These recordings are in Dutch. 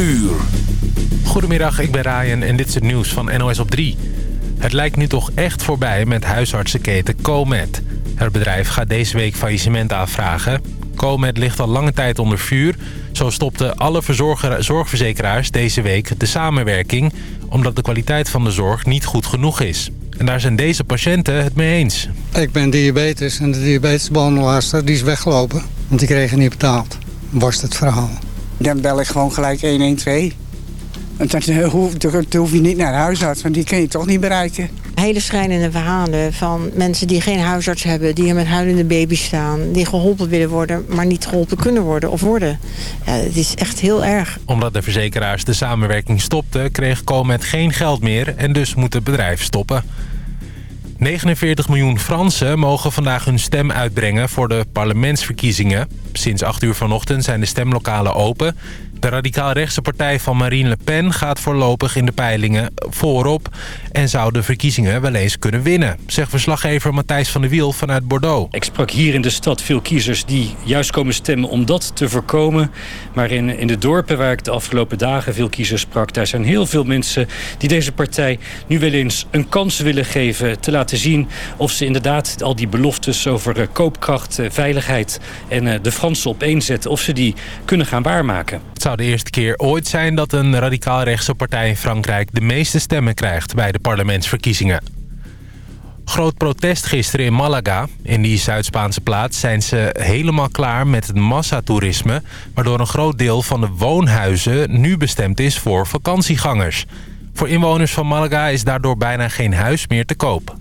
uur. Goedemiddag, ik ben Ryan en dit is het nieuws van NOS op 3. Het lijkt nu toch echt voorbij met huisartsenketen Comet. Het bedrijf gaat deze week faillissement aanvragen. Comet ligt al lange tijd onder vuur. Zo stopten alle zorgverzekeraars deze week de samenwerking... omdat de kwaliteit van de zorg niet goed genoeg is. En daar zijn deze patiënten het mee eens. Ik ben diabetes en de diabetesbehandelaarster die is weggelopen. Want die kregen niet betaald. Was het verhaal. Dan bel ik gewoon gelijk 112. Want dan, hoef, dan hoef je niet naar de huisarts, want die kun je toch niet bereiken. Hele schrijnende verhalen van mensen die geen huisarts hebben... die er met huilende baby's staan, die geholpen willen worden... maar niet geholpen kunnen worden of worden. Ja, het is echt heel erg. Omdat de verzekeraars de samenwerking stopten... kreeg Comet geen geld meer en dus moet het bedrijf stoppen. 49 miljoen Fransen mogen vandaag hun stem uitbrengen voor de parlementsverkiezingen. Sinds 8 uur vanochtend zijn de stemlokalen open. De radicaal-rechtse partij van Marine Le Pen gaat voorlopig in de peilingen voorop... en zou de verkiezingen wel eens kunnen winnen, zegt verslaggever Matthijs van der Wiel vanuit Bordeaux. Ik sprak hier in de stad veel kiezers die juist komen stemmen om dat te voorkomen. Maar in, in de dorpen waar ik de afgelopen dagen veel kiezers sprak... daar zijn heel veel mensen die deze partij nu wel eens een kans willen geven... te laten zien of ze inderdaad al die beloftes over eh, koopkracht, eh, veiligheid... en eh, de Fransen opeenzetten, of ze die kunnen gaan waarmaken zou de eerste keer ooit zijn dat een radicaal-rechtse partij in Frankrijk... de meeste stemmen krijgt bij de parlementsverkiezingen. Groot protest gisteren in Malaga. In die Zuid-Spaanse plaats zijn ze helemaal klaar met het massatoerisme... waardoor een groot deel van de woonhuizen nu bestemd is voor vakantiegangers. Voor inwoners van Malaga is daardoor bijna geen huis meer te koop.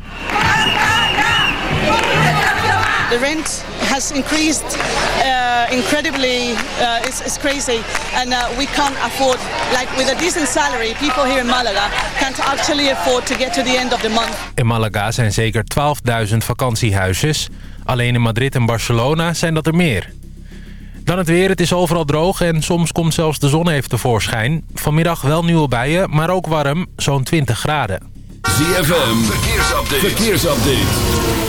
The rent has increased uh, incredibly. Uh, it's, it's, crazy, and uh, we can't afford. Like with a decent salary, people here in Malaga can't actually afford to get to the end of the month. In Malaga zijn zeker 12.000 vakantiehuisjes. Alleen in Madrid en Barcelona zijn dat er meer. Dan het weer. Het is overal droog en soms komt zelfs de zon even tevoorschijn. Vanmiddag wel nieuwe bijen, maar ook warm, zo'n 20 graden. ZFM, verkeersupdate. verkeersupdate.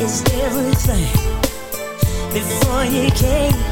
Is everything. Before you came,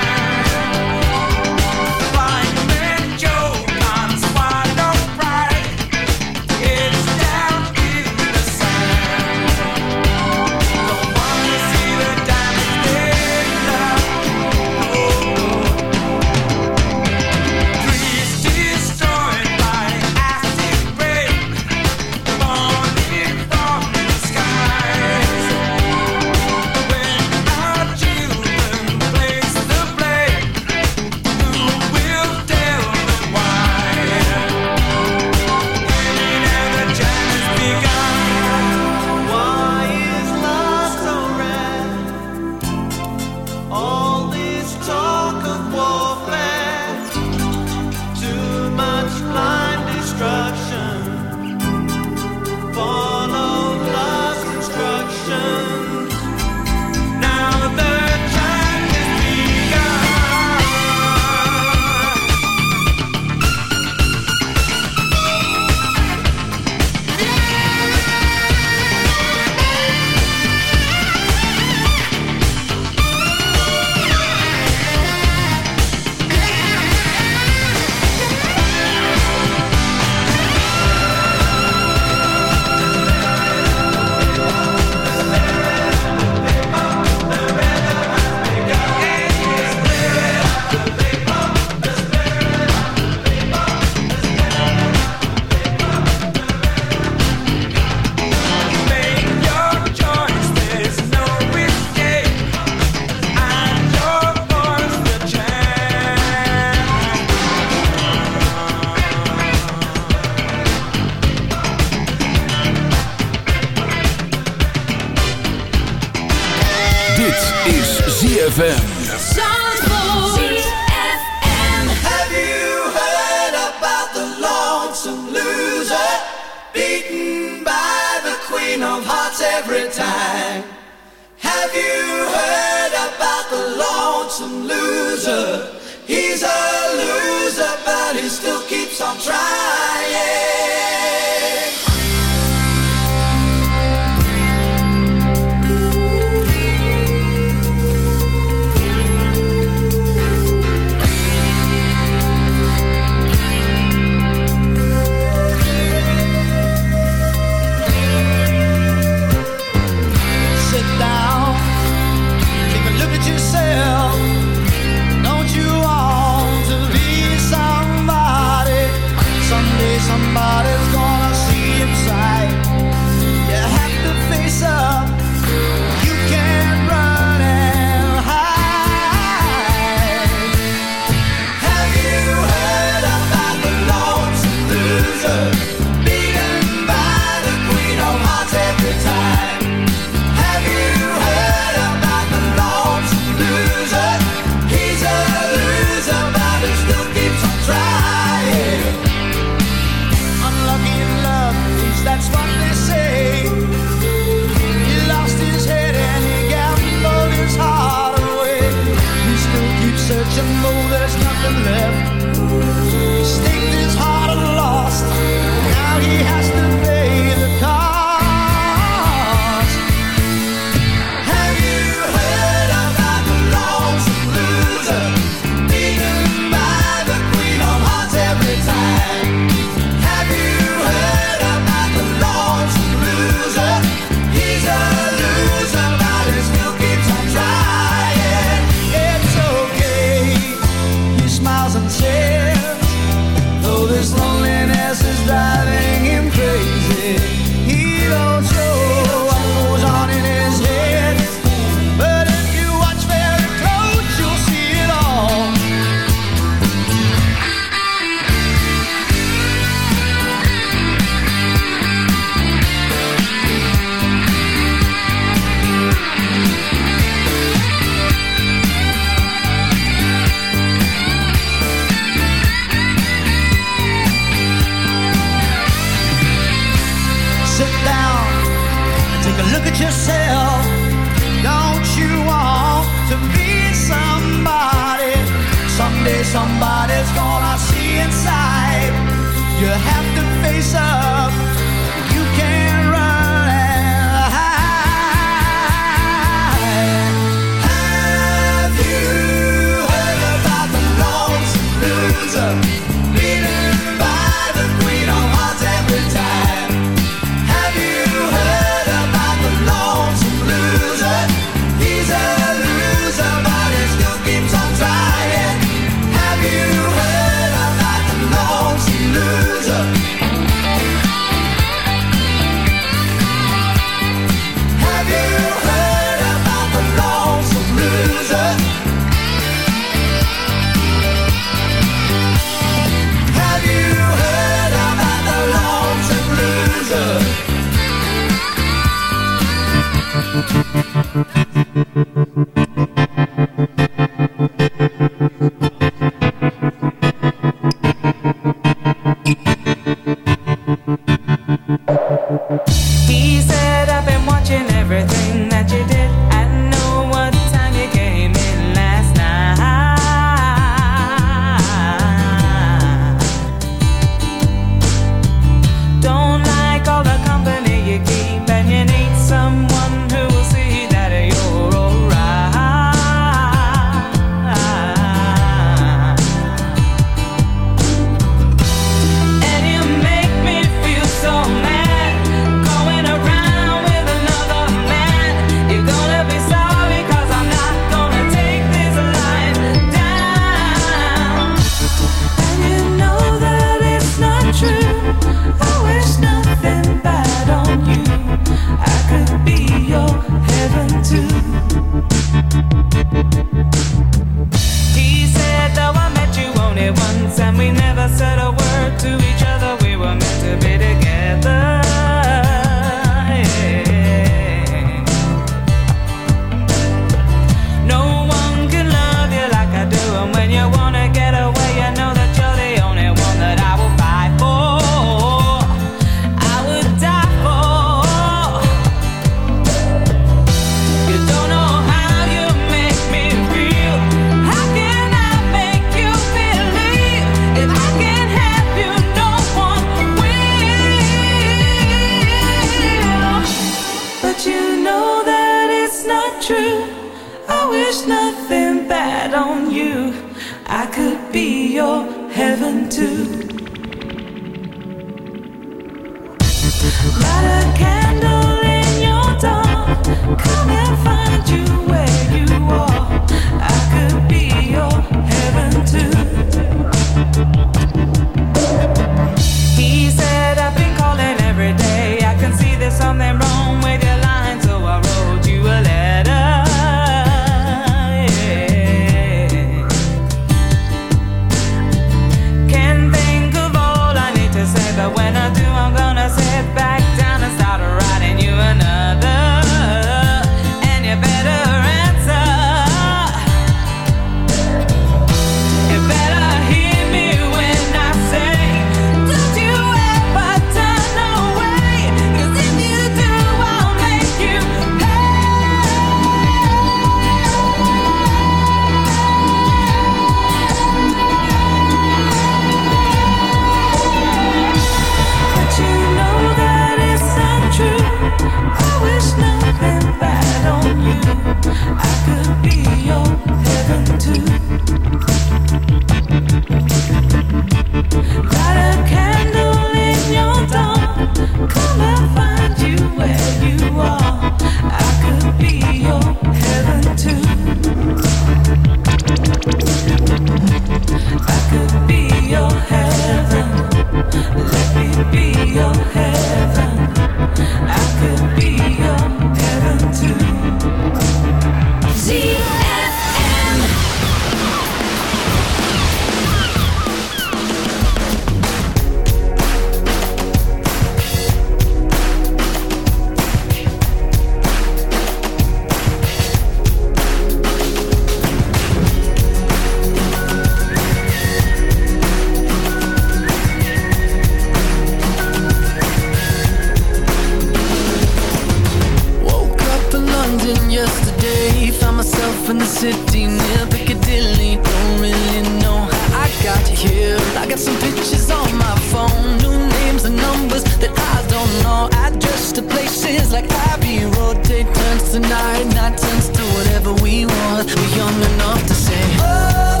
that I don't know. Address to places like Abbey Road. Take turns tonight, not turns to whatever we want. We're young enough to say oh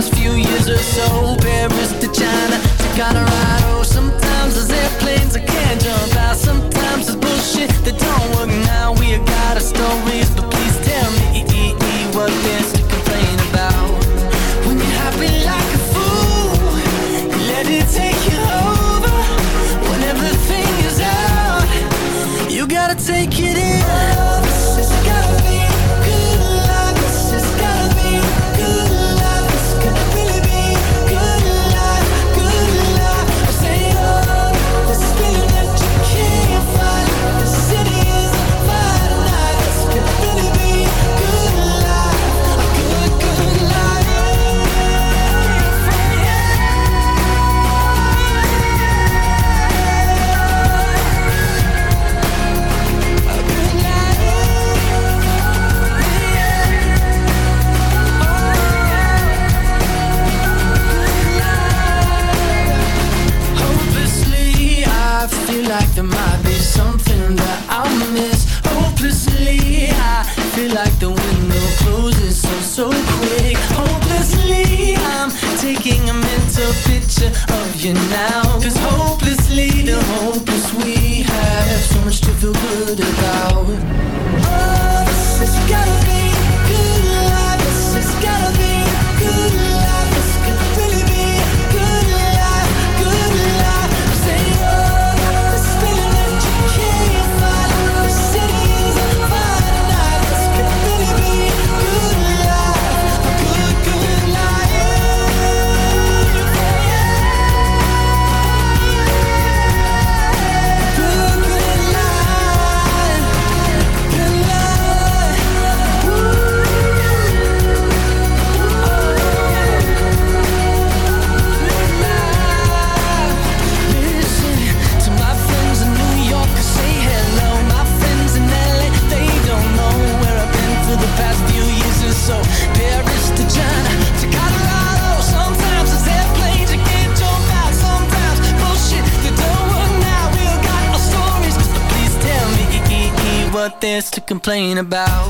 last few years or so. Paris to China to Colorado. Sometimes there's airplanes I can't jump out. Sometimes there's bullshit that don't work. Now We got our stories but please tell me What to complain about? When you're happy like a fool Let it take you over. When everything is out You gotta take it in. like the mind. Complain about.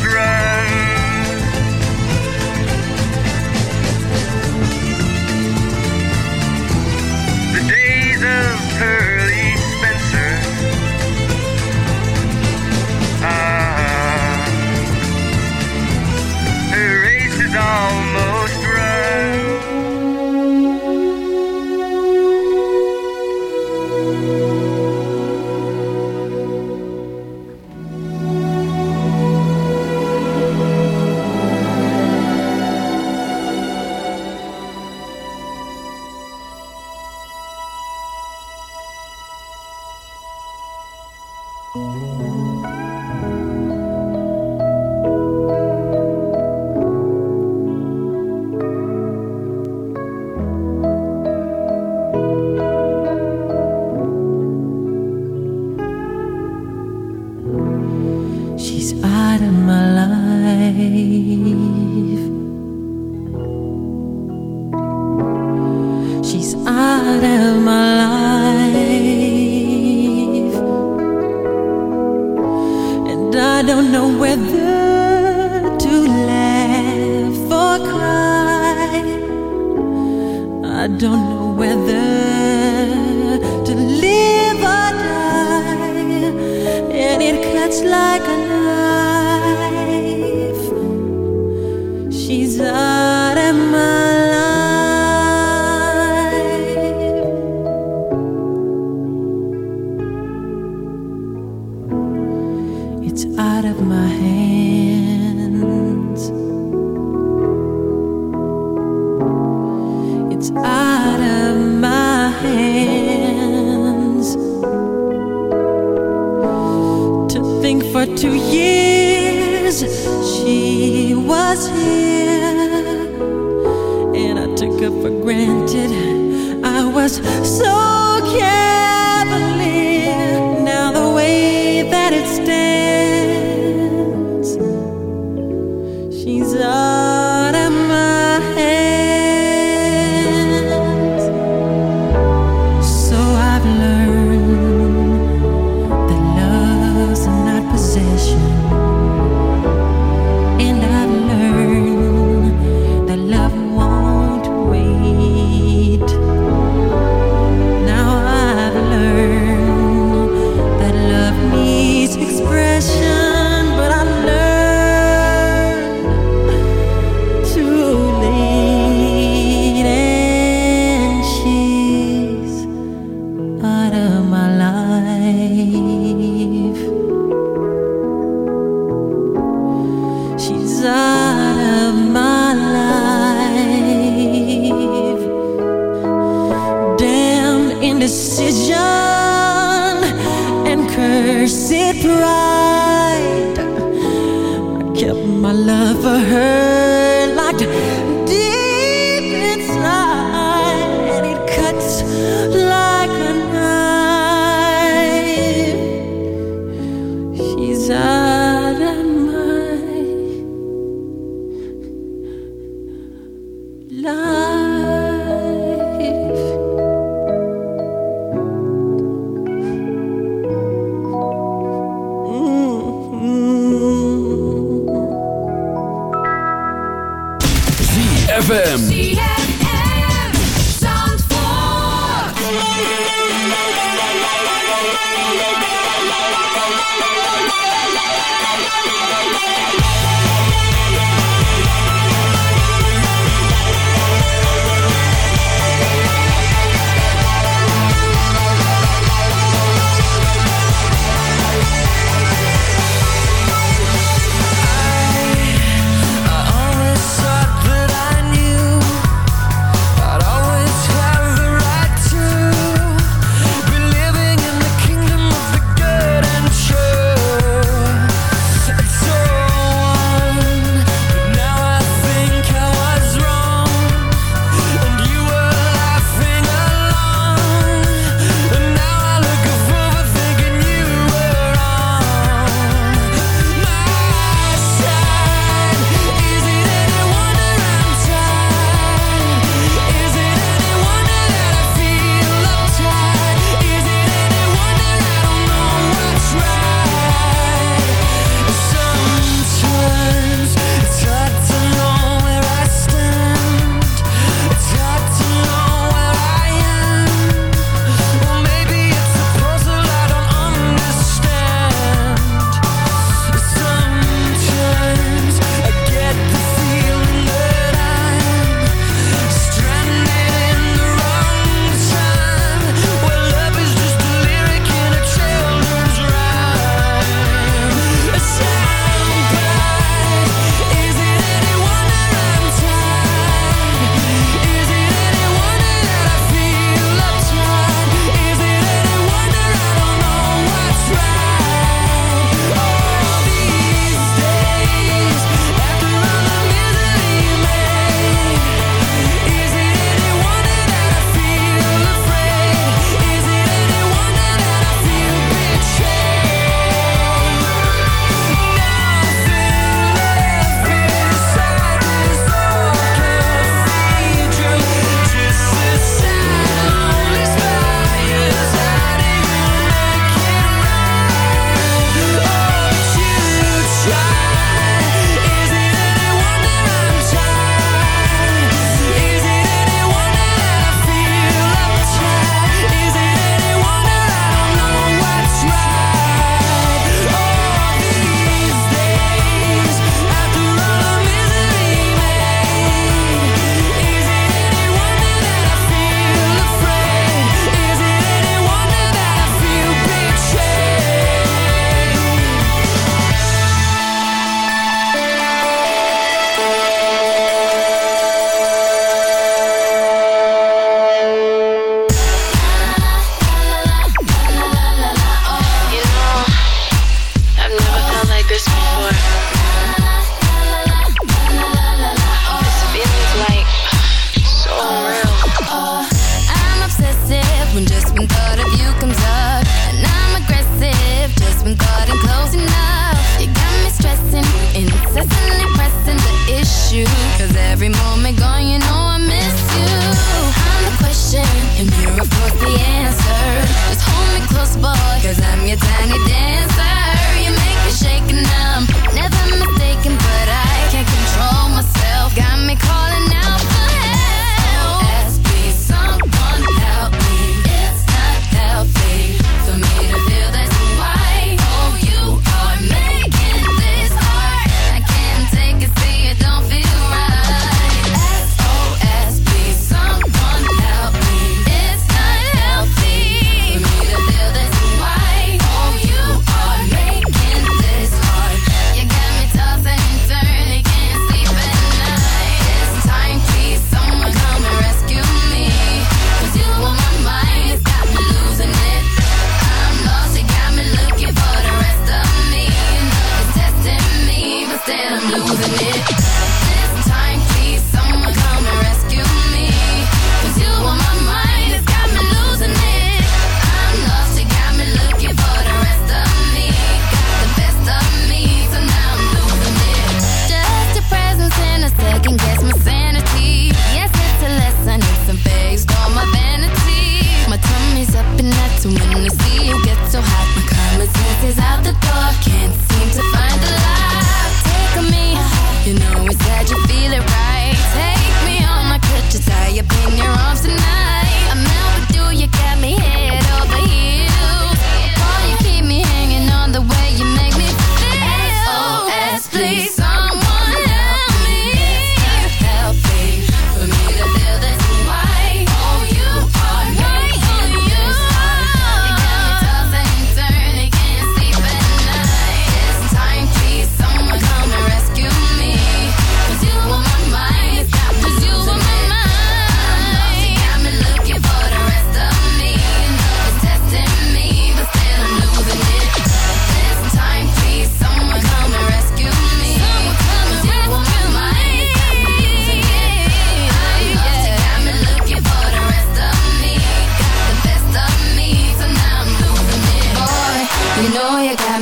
was so cavalier.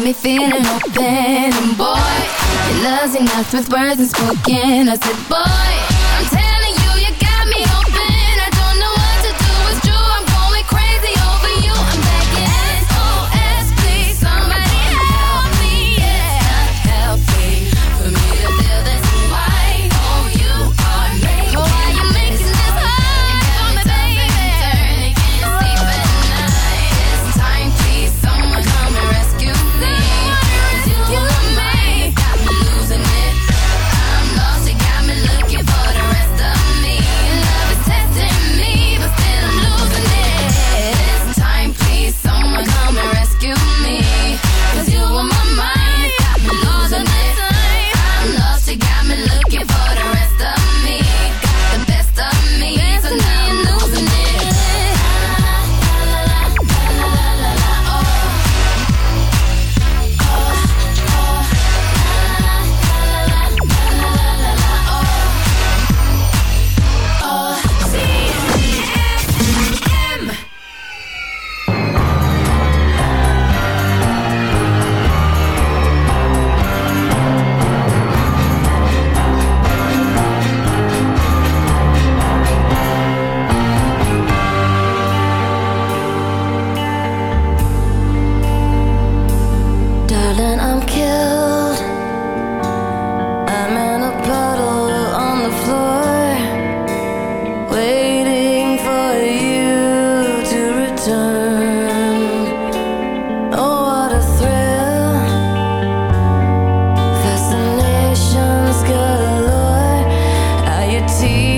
me feeling open And boy, your love's enough with words unspoken I said, boy. see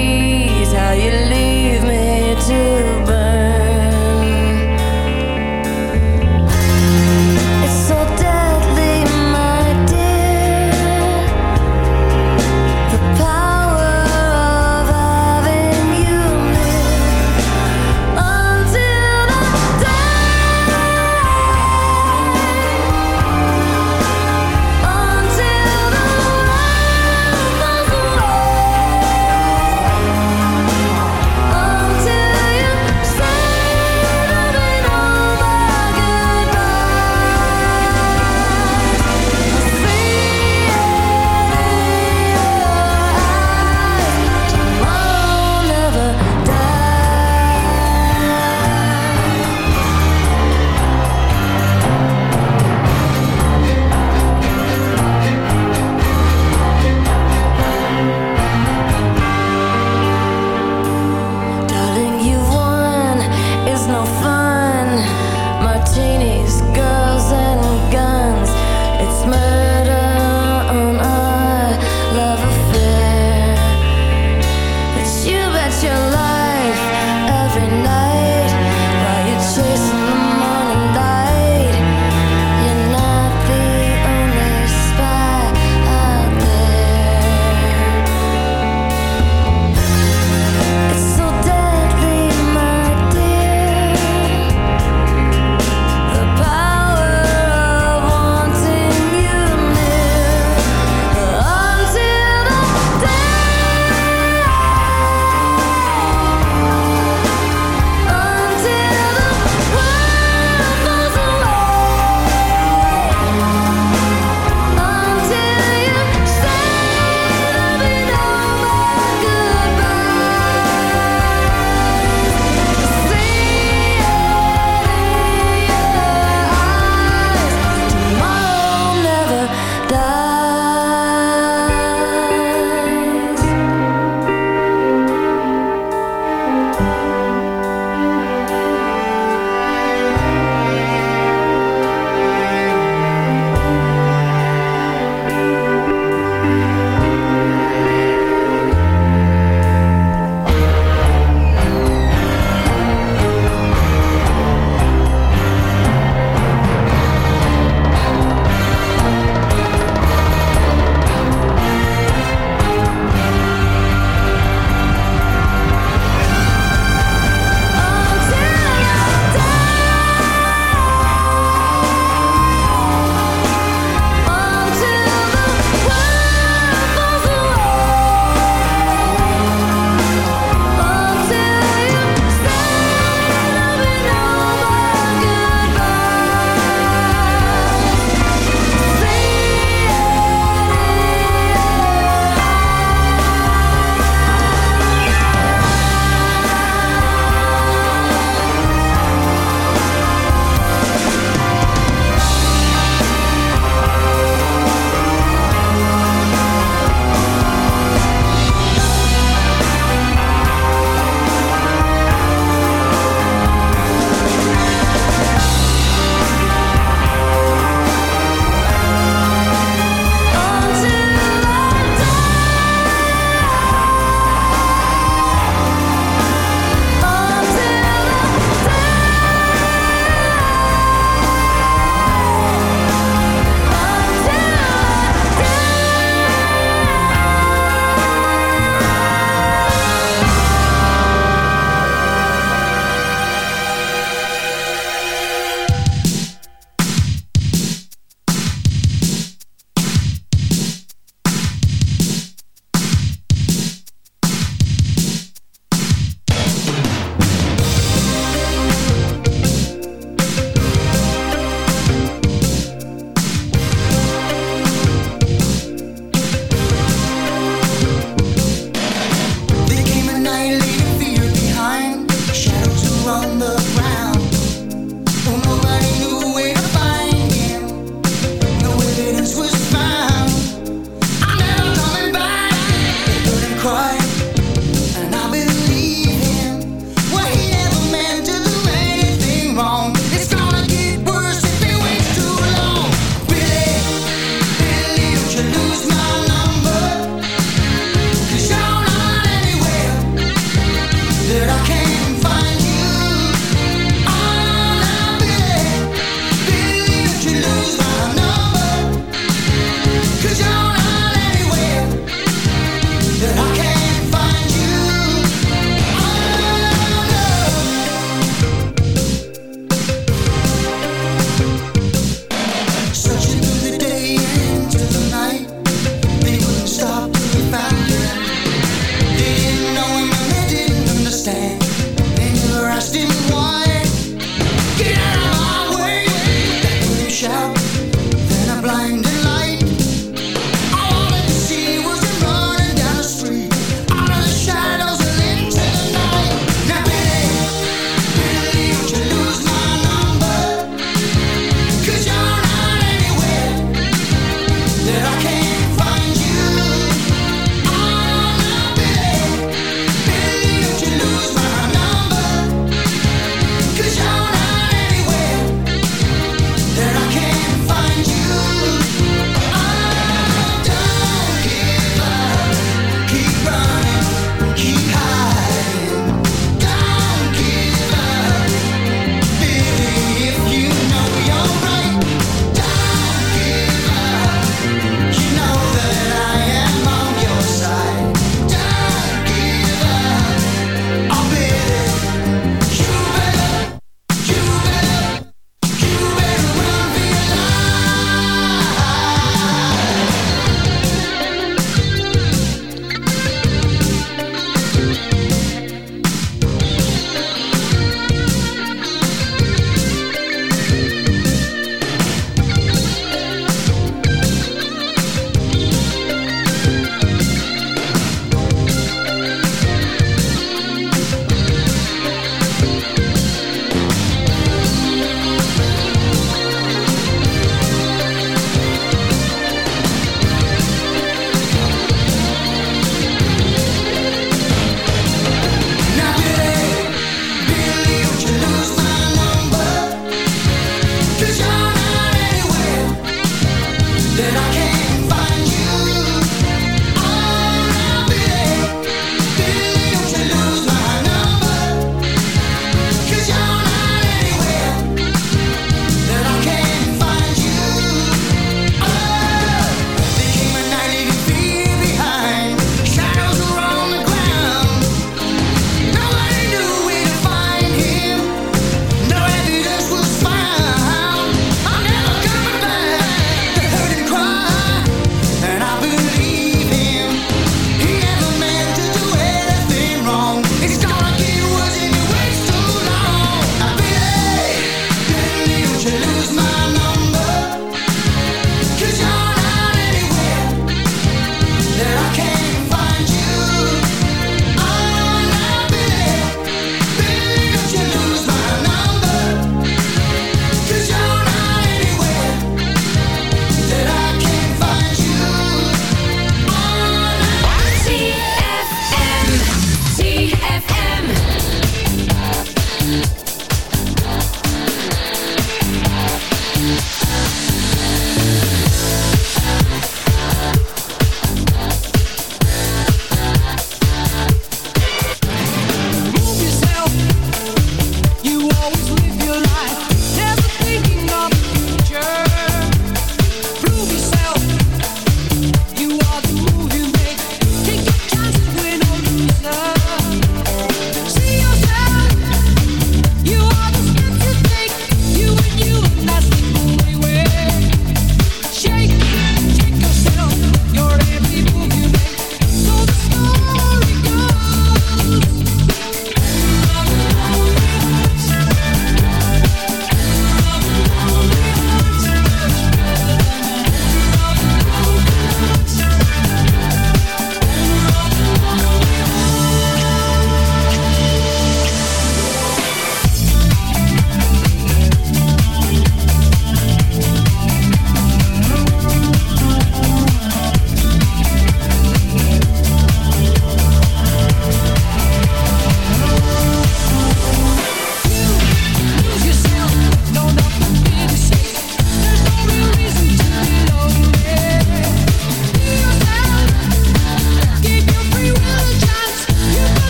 lost in want.